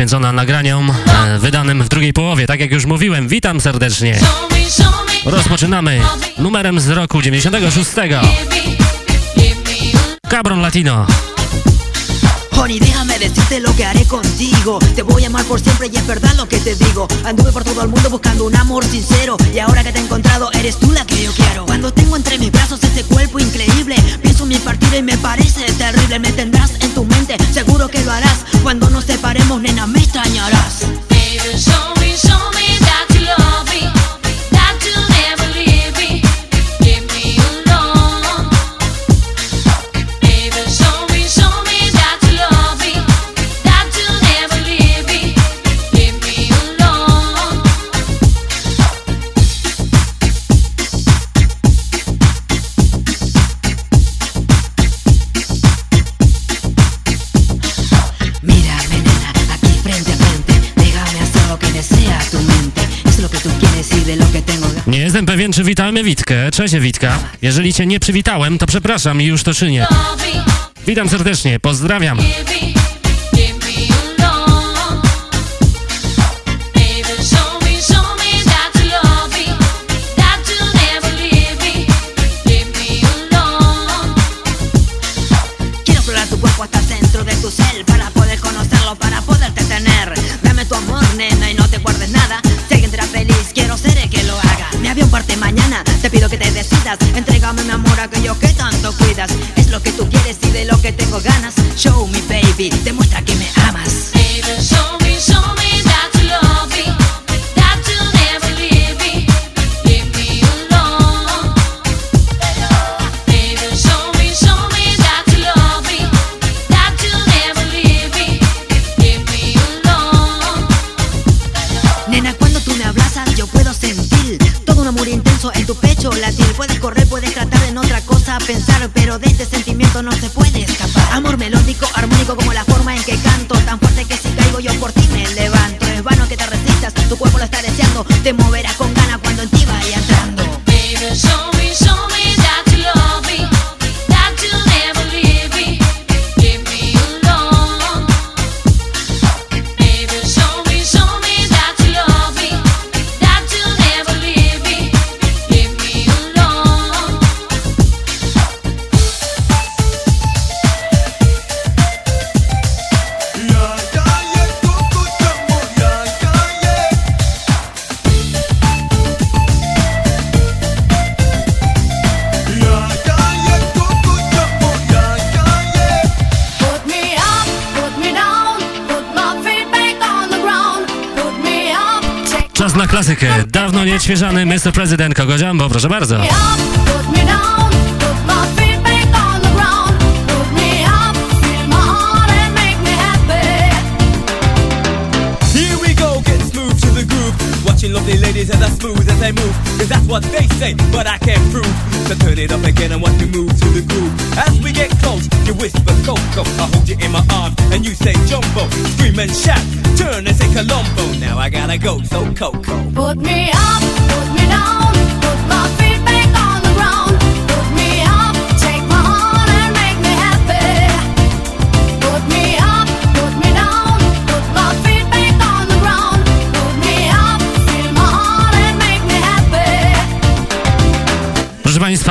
Poświęcona nagraniom e, wydanym w drugiej połowie. Tak jak już mówiłem, witam serdecznie. Rozpoczynamy numerem z roku 96. Cabron Latino. Honey, déjame decirte lo que haré contigo. Te voy a amar por siempre y es verdad lo que te digo. Anduve por todo el mundo buscando un amor sincero. Y ahora que te he encontrado, eres tú la que yo quiero. Cuando tengo entre mis brazos ese cuerpo increíble, pienso mi partida y me parece terrible. Me tendrás seguro que lo harás. Cuando nos separemos, nena, me extrañarás. Baby, show me, show me witamy Witkę. Cześć Witka. Jeżeli cię nie przywitałem, to przepraszam i już to czynię. Witam serdecznie, pozdrawiam. Entrégame mi amor, aquello que tanto cuidas. Es lo que tú quieres y de lo que tengo ganas. Show me, baby, demuestra que me amas. Pensar, pero de este sentimiento no se puede escapar. Amor melódico, armónico como la forma en que canto, tan fuerte que si caigo yo por ti me levanto. Es vano que te resistas, tu cuerpo lo está deseando, te moverá con ganas cuando en ti vaya entrando. klasykę. Nieodświeżany Mr. President Kogo Jumbo, proszę bardzo. What they say, but I can't prove. So turn it up again I want me move to the groove. As we get close, you whisper Coco I hold you in my arms and you say Jumbo Scream and shout, turn and say Colombo Now I gotta go, so Coco. Put me up, put me down, put my feet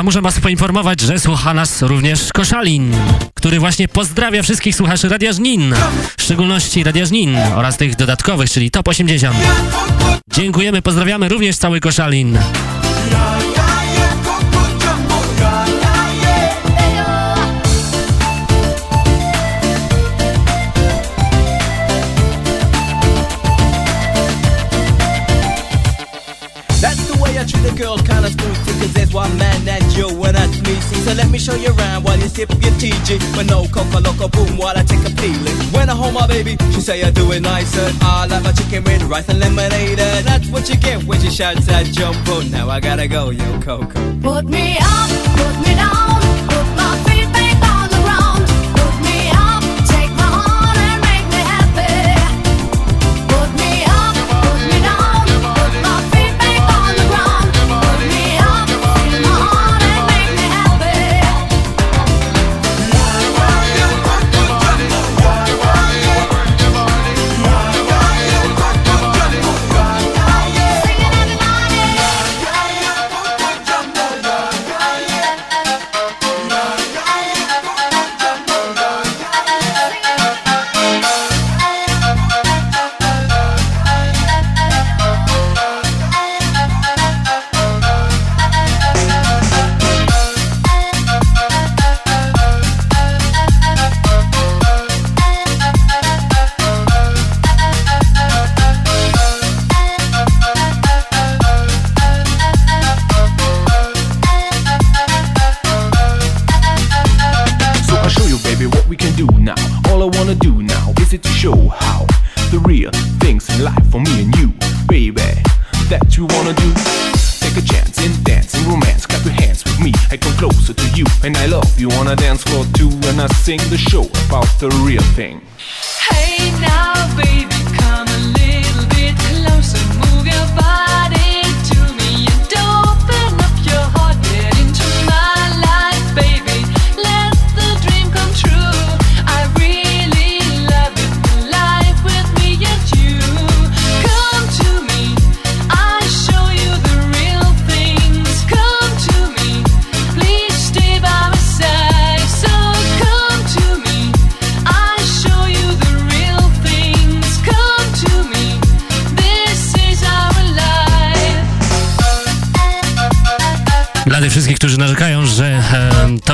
muszę was poinformować, że słucha nas również Koszalin, który właśnie pozdrawia wszystkich słuchaczy Radia Żnin, w szczególności Radia Żnin oraz tych dodatkowych, czyli Top 80. Dziękujemy, pozdrawiamy również cały Koszalin. Kinda too, cause that's why I'm mad at you when I me. See, so let me show you around while you sip your TG. But no coca loco boom while I take a peeling. When I hold my baby, she say I do it nicer. I love my chicken with rice and lemonade. And that's what you get when she shouts at jumbo. Now I gotta go, yo, Coco. Put me up, put me down,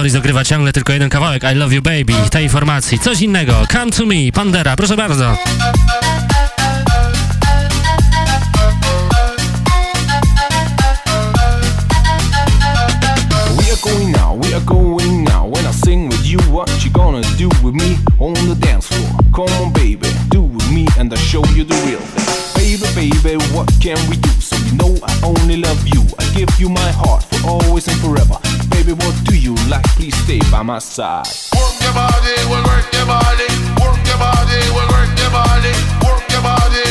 Toris ogrywa ciągle tylko jeden kawałek. I Love You Baby, tej informacji, coś innego, Come To Me, Pandera, proszę bardzo. Gonna do with me on the dance floor? Come on, baby, do with me, and show you the real thing. What can we do? So you know I only love you. I give you my heart for always and forever. Baby, what do you like? Please stay by my side. Work your body, will work your body. Work your body, will work your body. Work your body,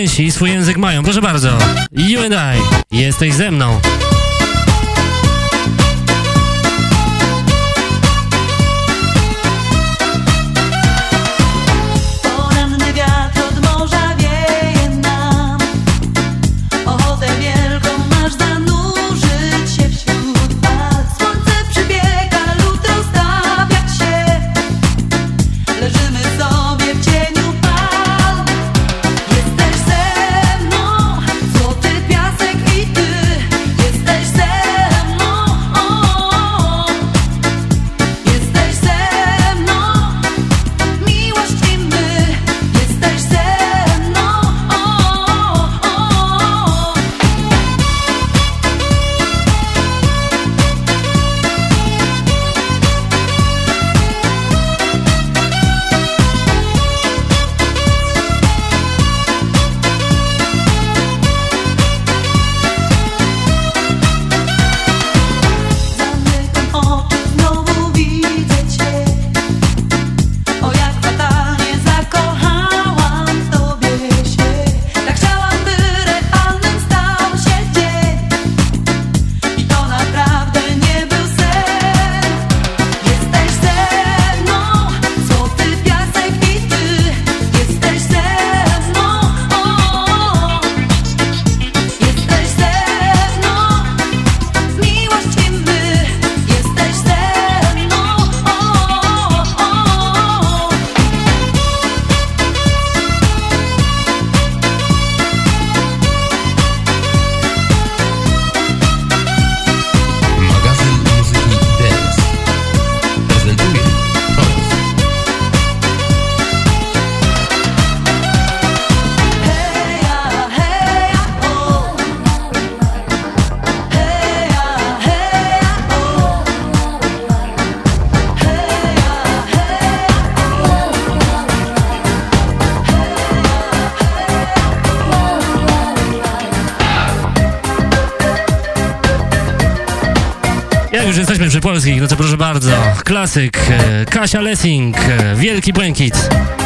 Gęsi, swój język mają, proszę bardzo. You and I, jesteś ze mną. Polskich, no to proszę bardzo, klasyk, e, Kasia Lessing, e, Wielki Błękit.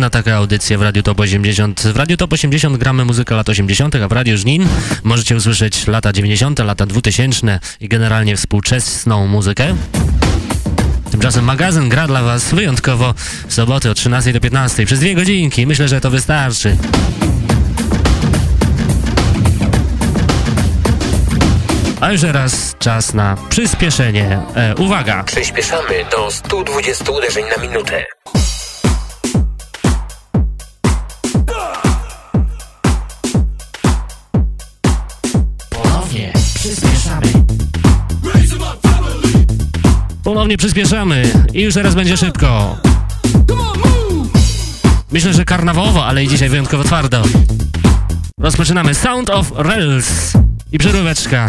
Jedna taka audycja w Radiu Top 80. W Radiu Top 80 gramy muzykę lat 80., a w Radiu Żnin możecie usłyszeć lata 90., lata 2000 i generalnie współczesną muzykę. Tymczasem magazyn gra dla Was wyjątkowo w soboty od 13 do 15 przez dwie godzinki. Myślę, że to wystarczy. A już teraz czas na przyspieszenie. E, uwaga! Przyspieszamy do 120 uderzeń na minutę. Ponownie przyspieszamy i już teraz będzie szybko. Myślę, że karnawałowo, ale i dzisiaj wyjątkowo twardo. Rozpoczynamy Sound of Rails i przeróweczka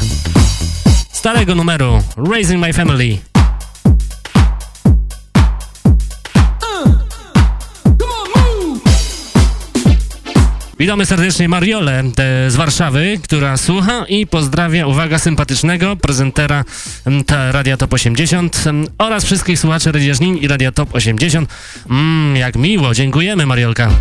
starego numeru Raising My Family. Witamy serdecznie Mariolę z Warszawy, która słucha i pozdrawia, uwaga, sympatycznego prezentera m, ta Radia Top 80 m, oraz wszystkich słuchaczy Radia Żnin i Radia Top 80. Mmm, jak miło, dziękujemy Mariolka.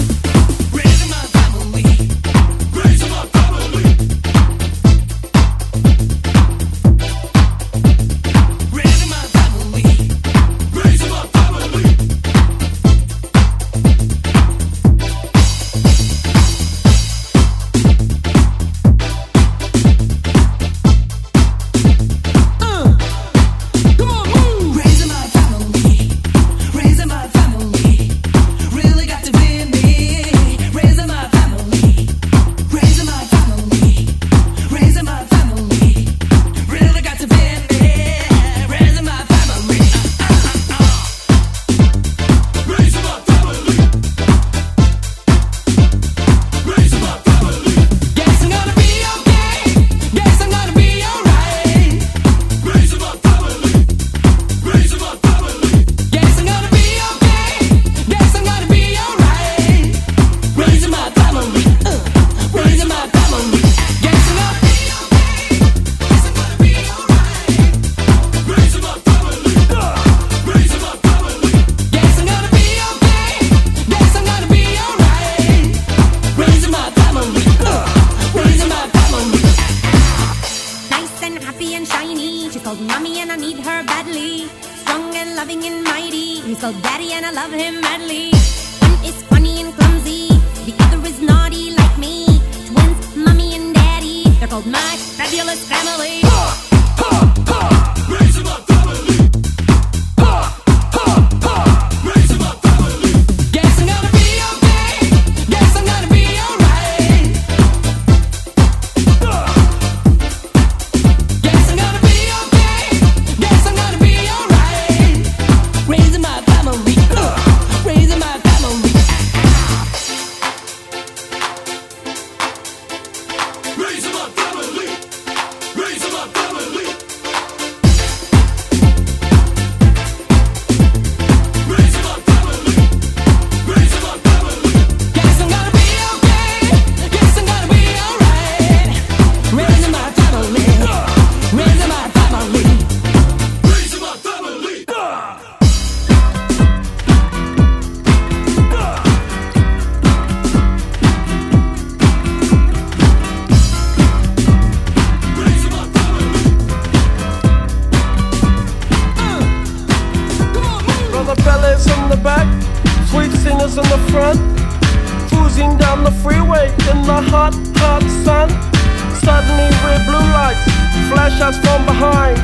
Flash from behind.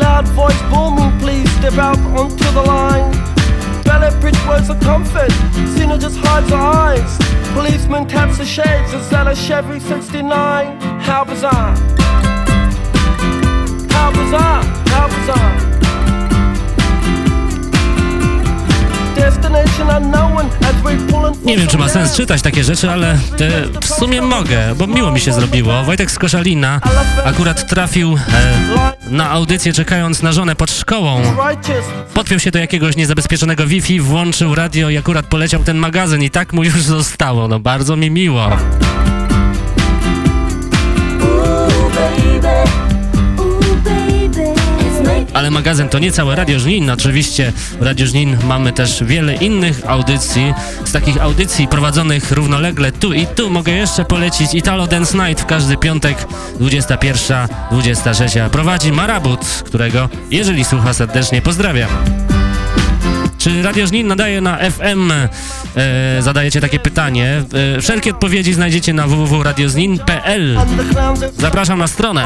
Loud voice booming, please step out onto the line. Ballet bridge words of comfort, Cena just hides her eyes. Policeman taps the shades, is that a Chevy 69? How bizarre! How bizarre! How bizarre! Nie wiem, czy ma sens czytać takie rzeczy, ale te w sumie mogę, bo miło mi się zrobiło. Wojtek z Koszalina akurat trafił e, na audycję czekając na żonę pod szkołą. Podpiął się do jakiegoś niezabezpieczonego Wi-Fi, włączył radio i akurat poleciał ten magazyn i tak mu już zostało. No bardzo mi miło. Ale magazyn to nie całe Radio Żnin. Oczywiście w Radio Żnin mamy też wiele innych audycji. Z takich audycji prowadzonych równolegle tu i tu mogę jeszcze polecić Italo Dance Night w każdy piątek 21, 26. Prowadzi Marabut, którego jeżeli słucha serdecznie pozdrawiam. Czy Radio Żnin nadaje na FM? E, zadajecie takie pytanie. E, wszelkie odpowiedzi znajdziecie na www.radioznin.pl. Zapraszam na stronę.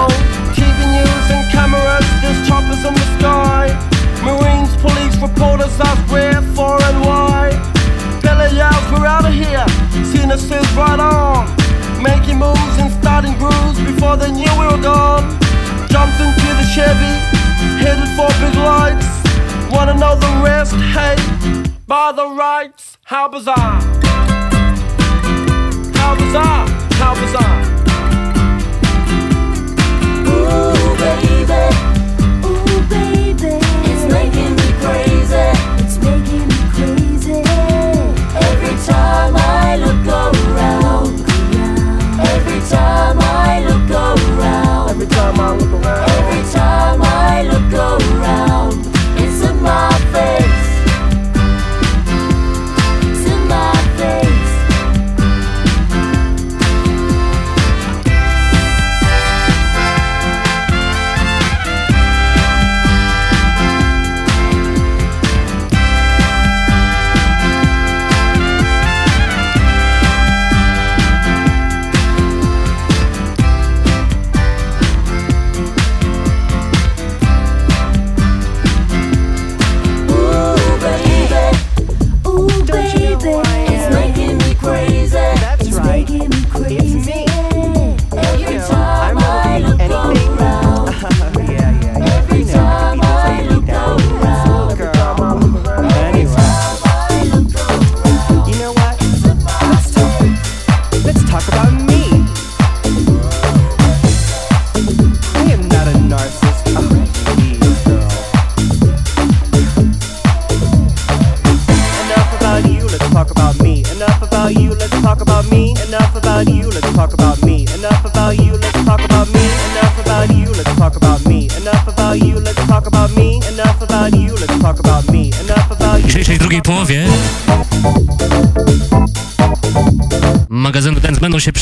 Cameras, there's choppers in the sky. Marines, police, reporters ask where, for and why. Belly yells, we're out of here. Cena says right on. Making moves and starting grooves before they knew we were gone. Jumped into the Chevy, headed for big lights. Wanna know the rest? Hey, by the rights, how bizarre. How bizarre, how bizarre.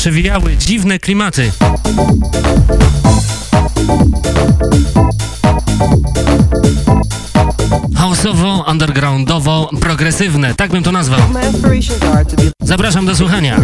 przewijały dziwne klimaty. Houseowo, undergroundowo, progresywne, tak bym to nazwał. Zapraszam do słuchania.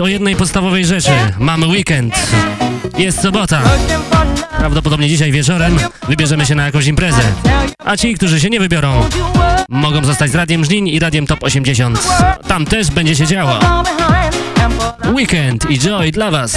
o jednej podstawowej rzeczy. Mamy weekend. Jest sobota. Prawdopodobnie dzisiaj wieczorem wybierzemy się na jakąś imprezę. A ci, którzy się nie wybiorą, mogą zostać z Radiem Żnin i Radiem Top 80. Tam też będzie się działo. Weekend i Joy dla Was.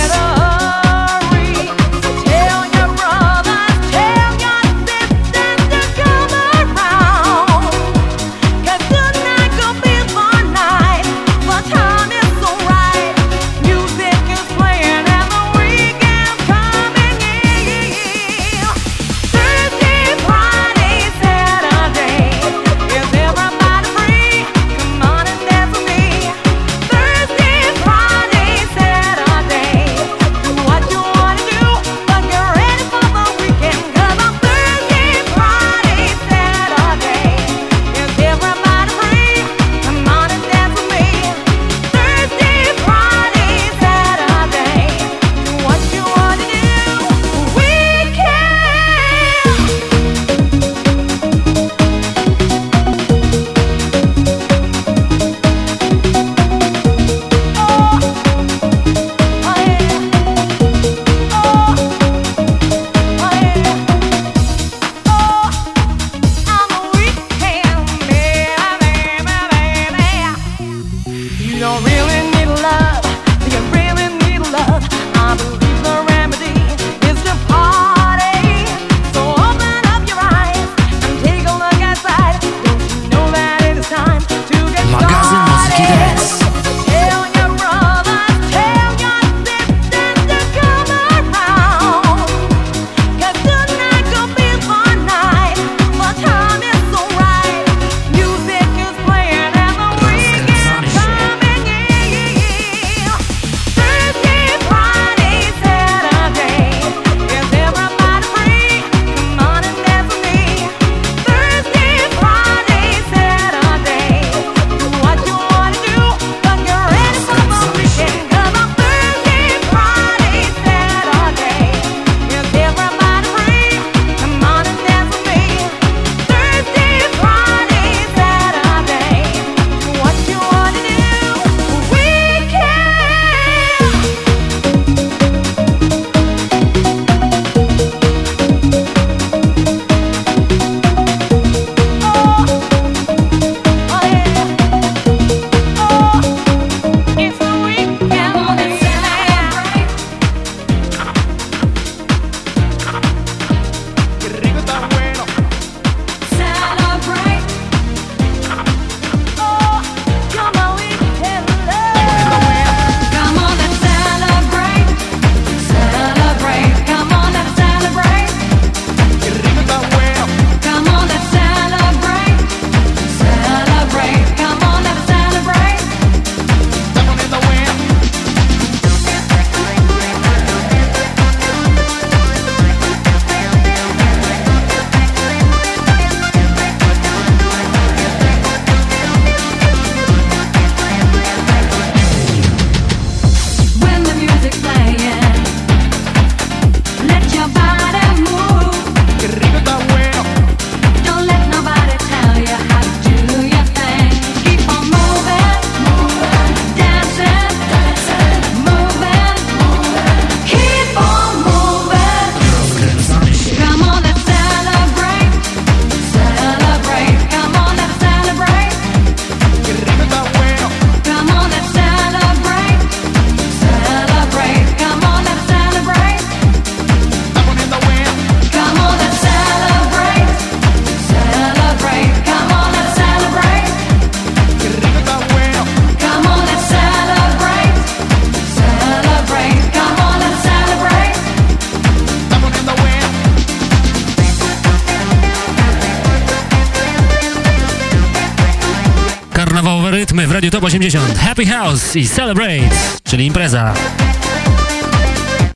Happy House i Celebrate, czyli impreza.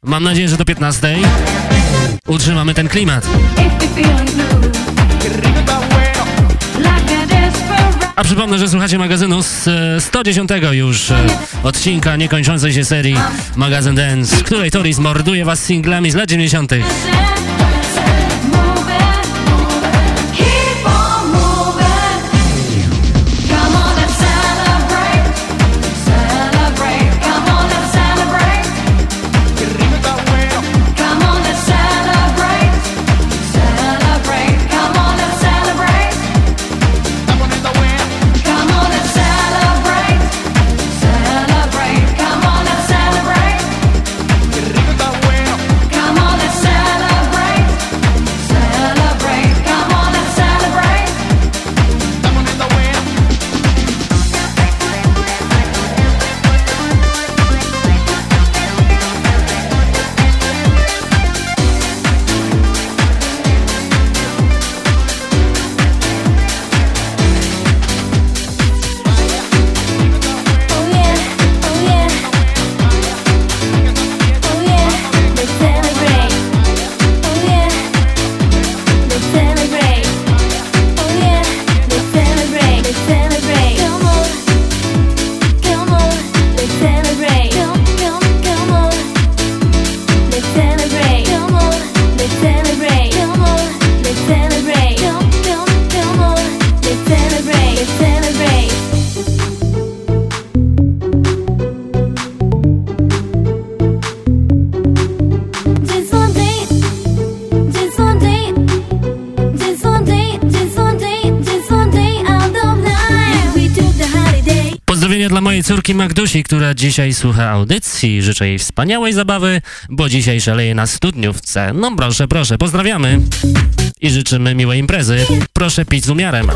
Mam nadzieję, że do 15 utrzymamy ten klimat. A przypomnę, że słuchacie magazynu z e, 110 już e, odcinka niekończącej się serii Magazyn Dance, w której Toris morduje was singlami z lat 90. córki Magdusi, która dzisiaj słucha audycji. Życzę jej wspaniałej zabawy, bo dzisiaj szaleje na studniówce. No proszę, proszę, pozdrawiamy i życzymy miłej imprezy. Proszę pić z umiarem.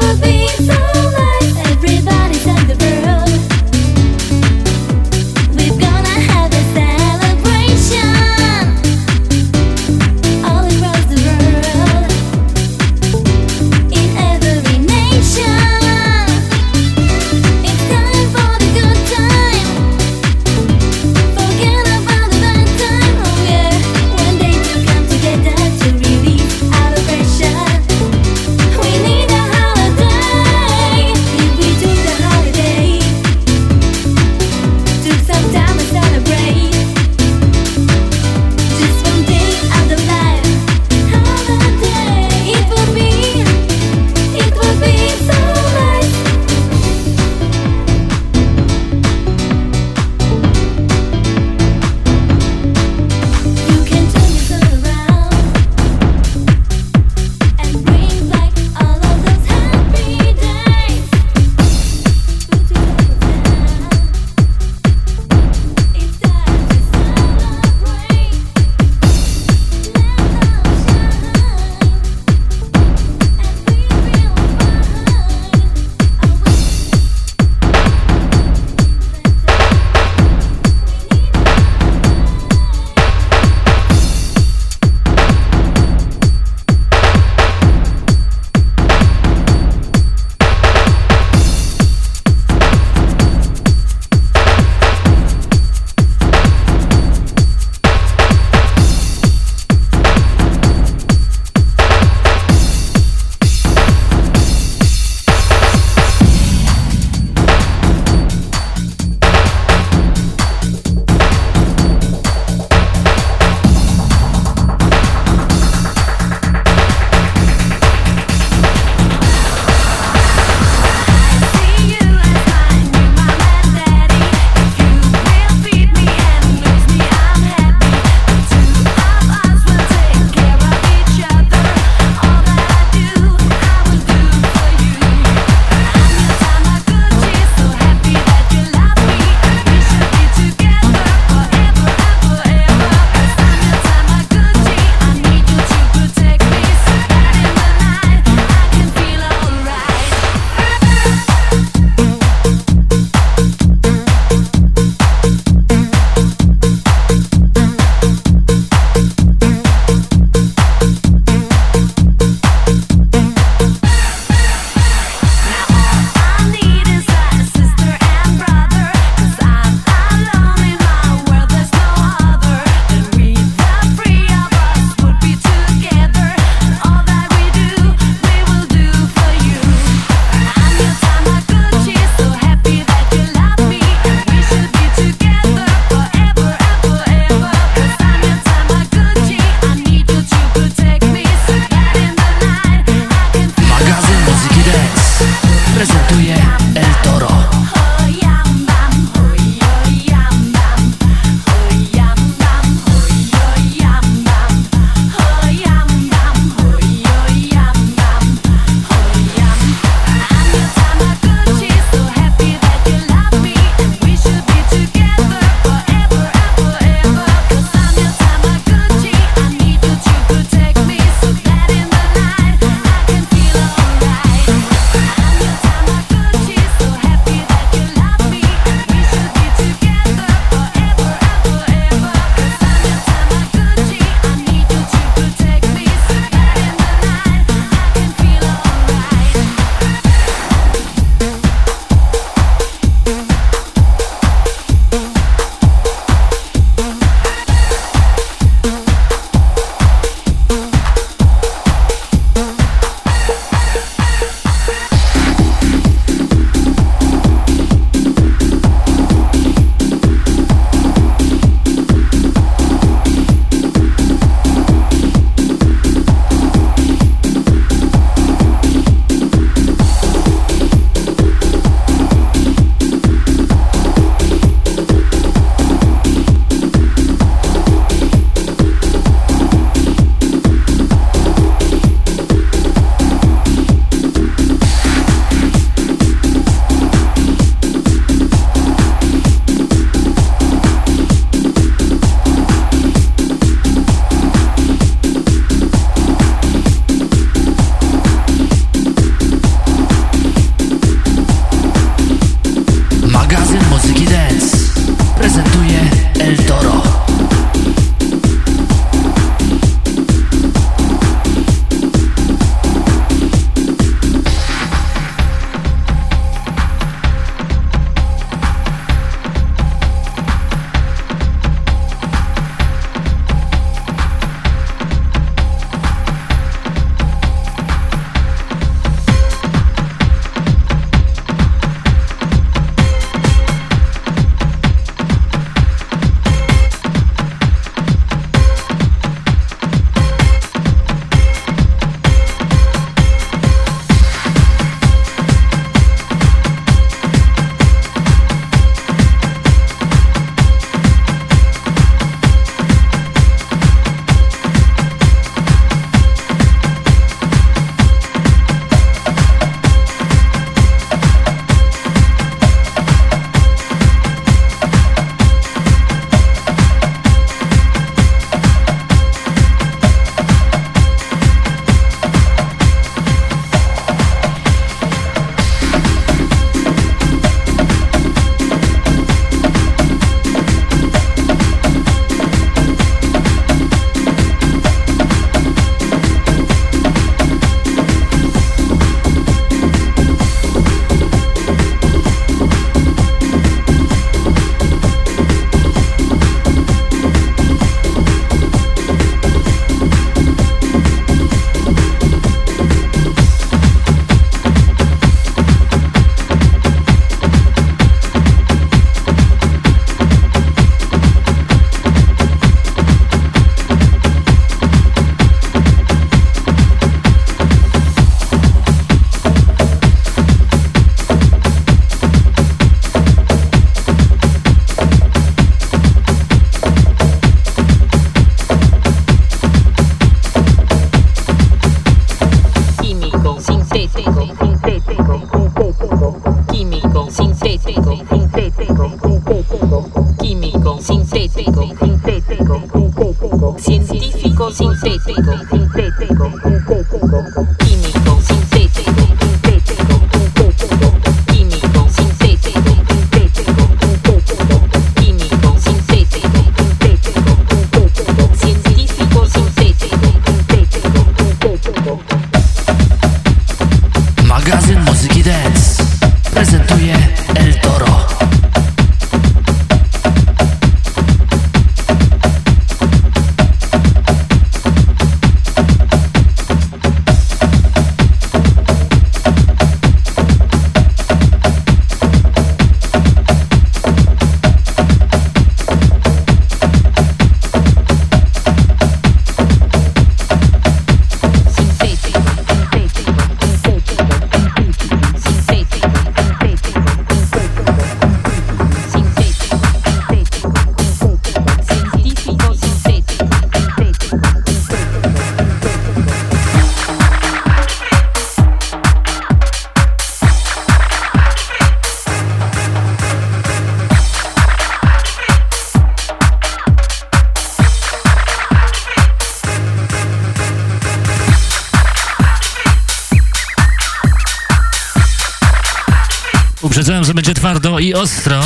Twardo i ostro.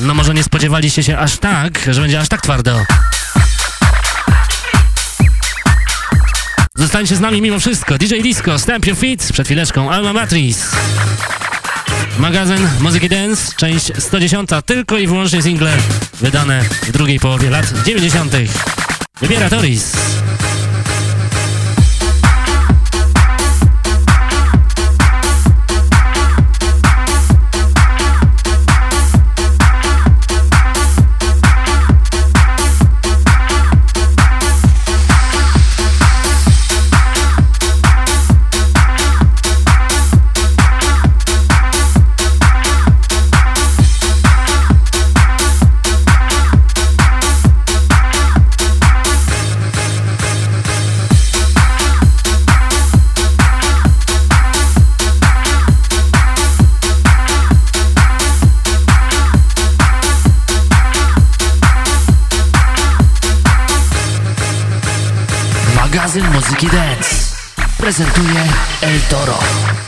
No może nie spodziewaliście się aż tak, że będzie aż tak twardo. Zostańcie z nami mimo wszystko. DJ Disco, Stamp Your Feet, przed chwileczką Alma Matrix. Magazyn Muzyki Dance, część 110, tylko i wyłącznie single wydane w drugiej połowie lat 90. Wybiera Toris. Prezentuje El Toro.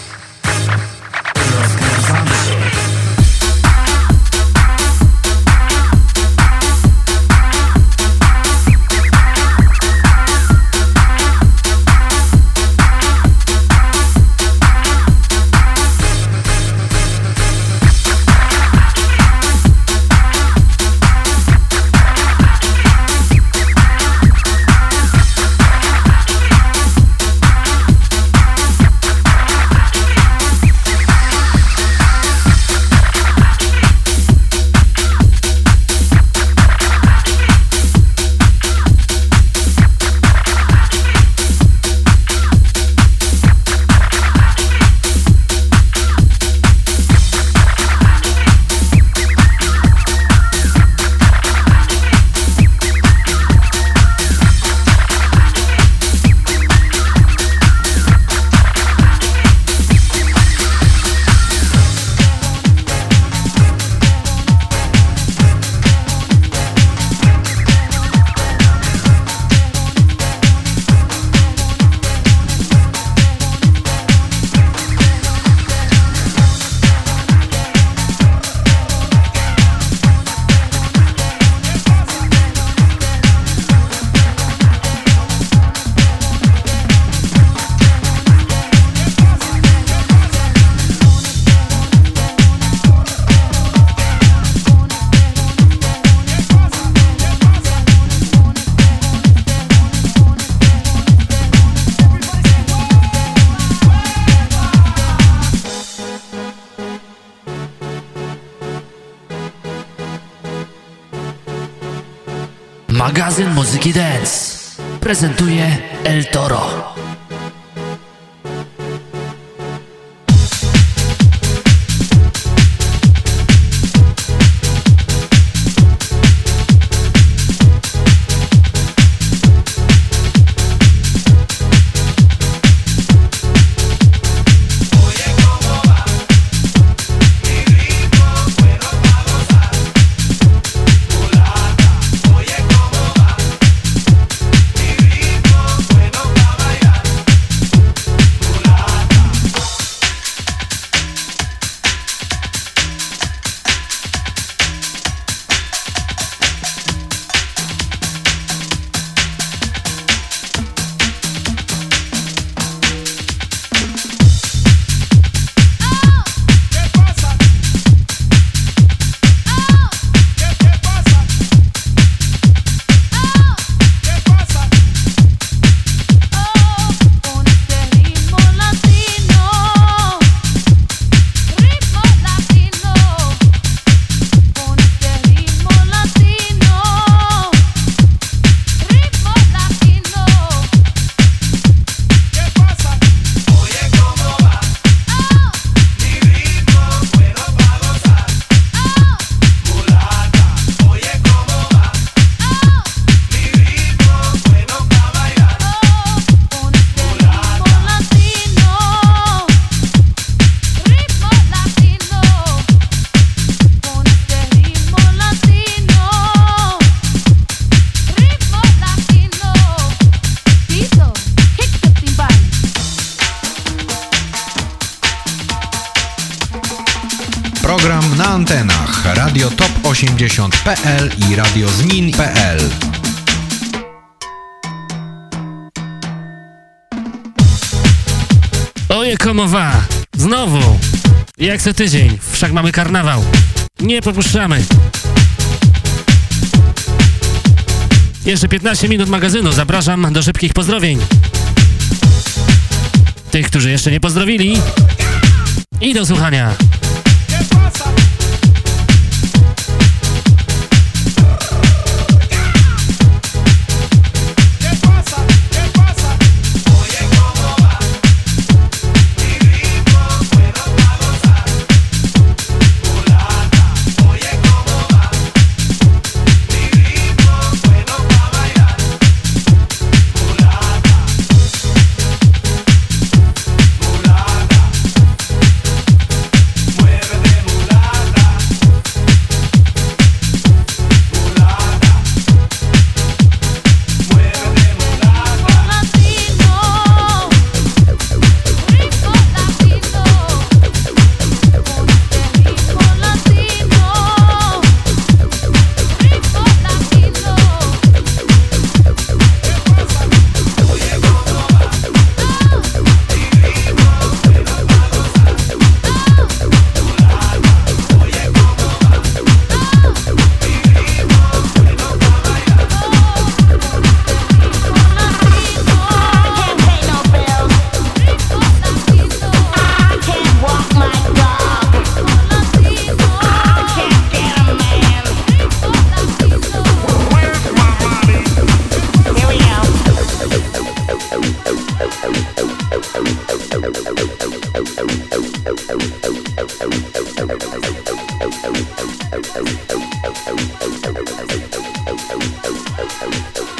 Komowa! Znowu! Jak co tydzień, wszak mamy karnawał. Nie popuszczamy. Jeszcze 15 minut magazynu, zapraszam do szybkich pozdrowień. Tych, którzy jeszcze nie pozdrowili. I do słuchania.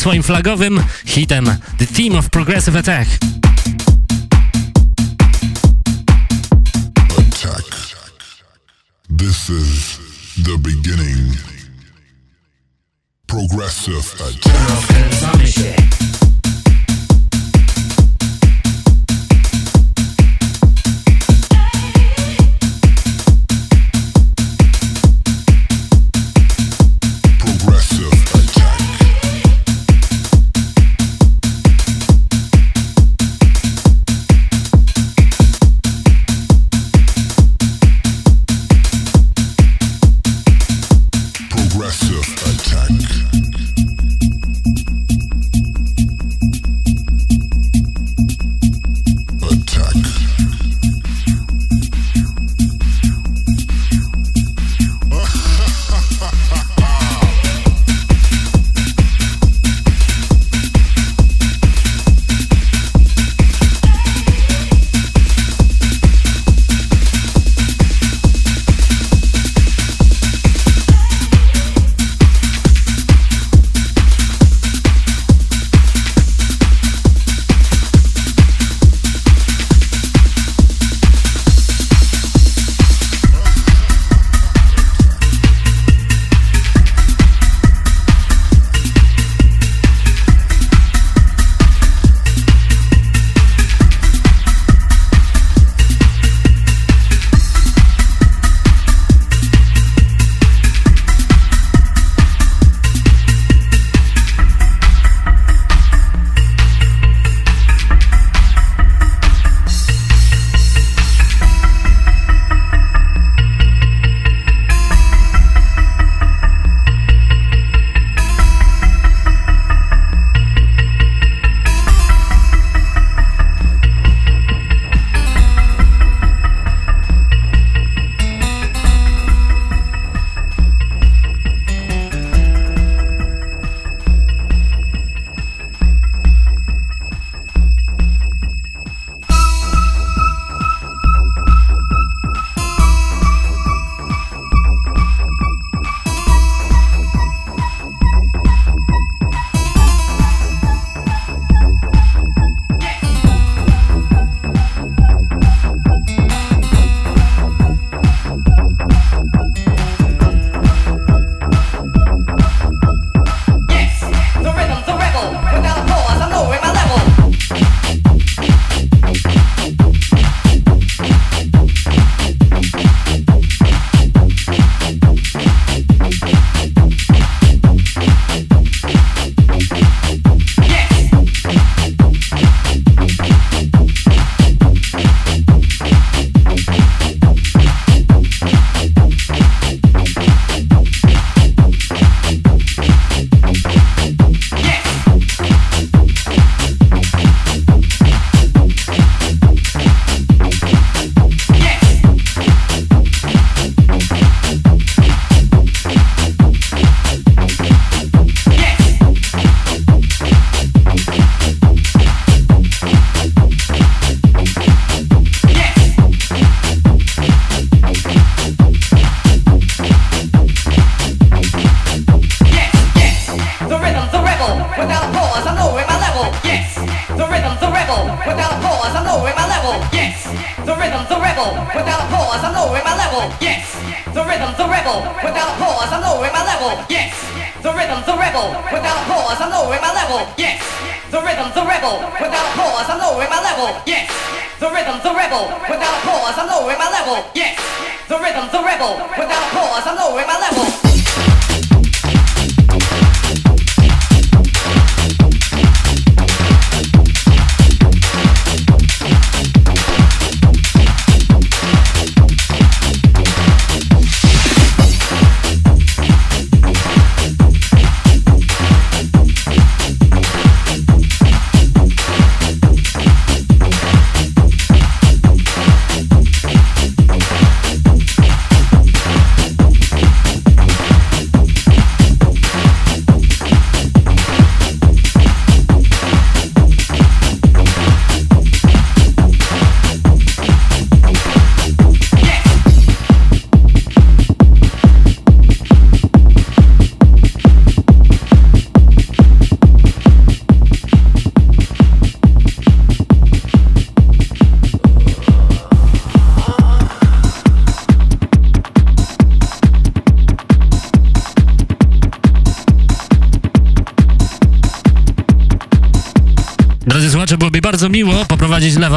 Swoim flagowym hitem The Theme of Progressive Attack.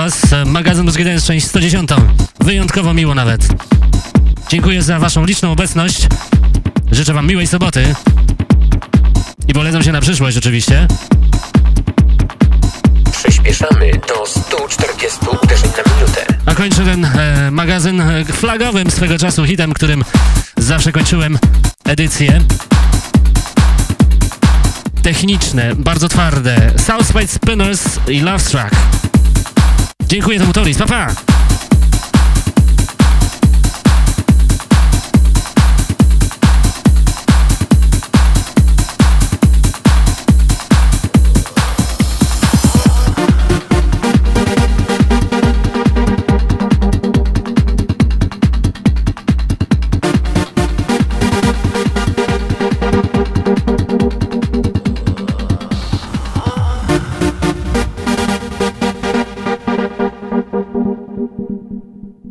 Was magazyn Dance część 110. Wyjątkowo miło nawet. Dziękuję za Waszą liczną obecność. Życzę Wam miłej soboty. I polecam się na przyszłość oczywiście. Przyspieszamy do 140 uderzeń na minutę. A kończę ten e, magazyn e, flagowym swego czasu hitem, którym zawsze kończyłem edycję. Techniczne, bardzo twarde. Southside Spinners i Love Track. Dziękuję temu Toris, pa pa!